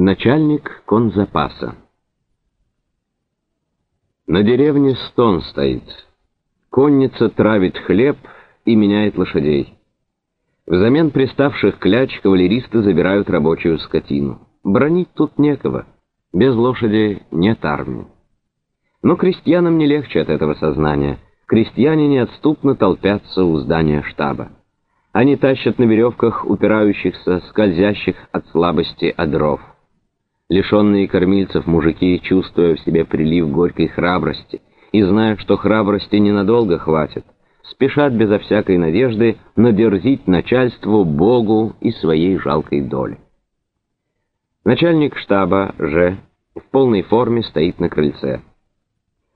Начальник конзапаса На деревне стон стоит. Конница травит хлеб и меняет лошадей. Взамен приставших кляч кавалеристы забирают рабочую скотину. Бронить тут некого. Без лошади нет армии. Но крестьянам не легче от этого сознания. Крестьяне неотступно толпятся у здания штаба. Они тащат на веревках упирающихся, скользящих от слабости одров. Лишенные кормильцев мужики, чувствуя в себе прилив горькой храбрости и зная, что храбрости ненадолго хватит, спешат безо всякой надежды надерзить начальству, Богу и своей жалкой доли. Начальник штаба же в полной форме стоит на крыльце.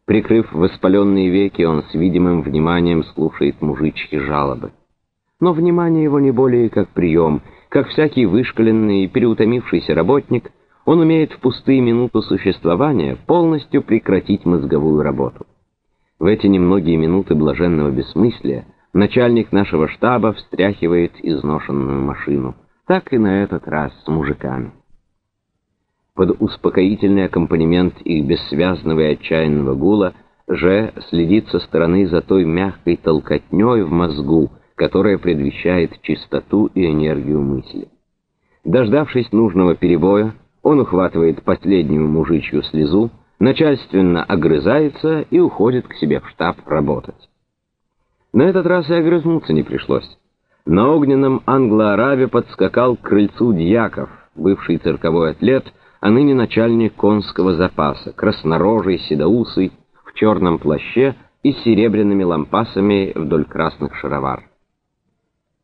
Прикрыв воспаленные веки, он с видимым вниманием слушает мужичьи жалобы. Но внимание его не более как прием, как всякий вышкаленный и переутомившийся работник — он умеет в пустые минуты существования полностью прекратить мозговую работу. В эти немногие минуты блаженного бессмыслия начальник нашего штаба встряхивает изношенную машину. Так и на этот раз с мужиками. Под успокоительный аккомпанемент их бессвязного и отчаянного гула же следит со стороны за той мягкой толкотней в мозгу, которая предвещает чистоту и энергию мысли. Дождавшись нужного перебоя, он ухватывает последнюю мужичью слезу, начальственно огрызается и уходит к себе в штаб работать. На этот раз и огрызнуться не пришлось. На огненном англо-арабе подскакал к крыльцу дьяков, бывший цирковой атлет, а ныне начальник конского запаса, краснорожий, седоусый, в черном плаще и с серебряными лампасами вдоль красных шаровар.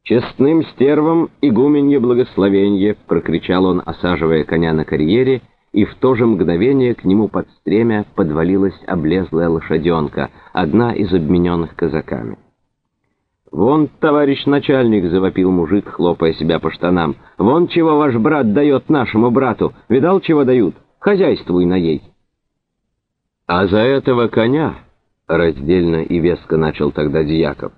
«Честным стервам игуменье благословенье!» — прокричал он, осаживая коня на карьере, и в то же мгновение к нему под стремя подвалилась облезлая лошаденка, одна из обмененных казаками. «Вон, товарищ начальник!» — завопил мужик, хлопая себя по штанам. «Вон чего ваш брат дает нашему брату! Видал, чего дают? Хозяйствуй на ей!» «А за этого коня...» — раздельно и веско начал тогда Дьяков.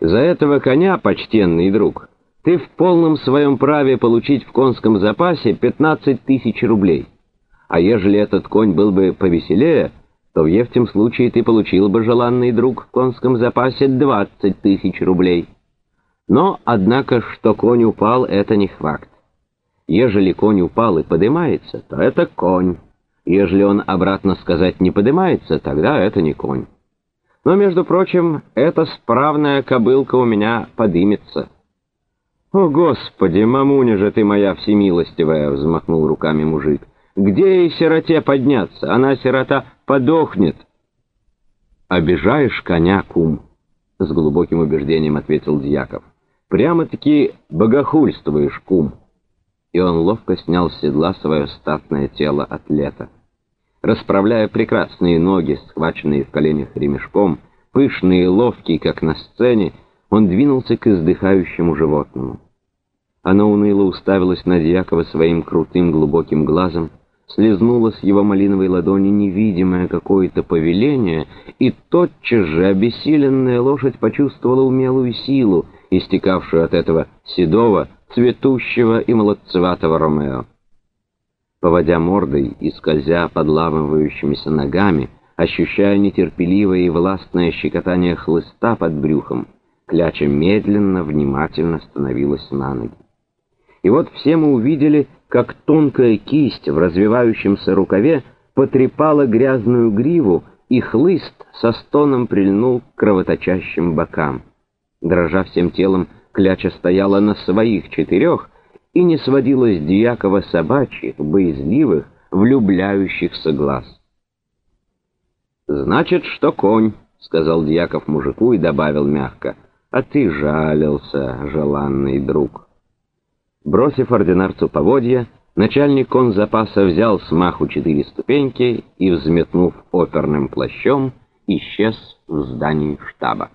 За этого коня, почтенный друг, ты в полном своем праве получить в конском запасе 15 тысяч рублей. А ежели этот конь был бы повеселее, то в ефтем случае ты получил бы, желанный друг, в конском запасе 20 тысяч рублей. Но, однако, что конь упал, это не факт. Ежели конь упал и подымается, то это конь. Ежели он, обратно сказать, не подымается, тогда это не конь. Но, между прочим, эта справная кобылка у меня подымется. «О, Господи, мамуня же ты моя всемилостивая!» — взмахнул руками мужик. «Где ей сироте подняться? Она, сирота, подохнет!» «Обижаешь коня, кум!» — с глубоким убеждением ответил Дьяков. «Прямо-таки богохульствуешь, кум!» И он ловко снял с седла свое статное тело атлета расправляя прекрасные ноги, схваченные в коленях ремешком, пышные и ловкие, как на сцене, он двинулся к издыхающему животному. Оно уныло уставилось на Дьякова своим крутым глубоким глазом, слезнуло с его малиновой ладони невидимое какое-то повеление, и тотчас же обессиленная лошадь почувствовала умелую силу, истекавшую от этого седого, цветущего и молодцеватого Ромео поводя мордой и скользя подламывающимися ногами, ощущая нетерпеливое и властное щекотание хлыста под брюхом, кляча медленно, внимательно становилась на ноги. И вот все мы увидели, как тонкая кисть в развивающемся рукаве потрепала грязную гриву, и хлыст со стоном прильнул к кровоточащим бокам. Дрожа всем телом, кляча стояла на своих четырех, и не сводила с Дьякова собачьих, боязливых, влюбляющихся глаз. «Значит, что конь», — сказал Дьяков мужику и добавил мягко, — «а ты жалился, желанный друг». Бросив ординарцу поводья, начальник конзапаса взял с маху четыре ступеньки и, взметнув оперным плащом, исчез в здании штаба.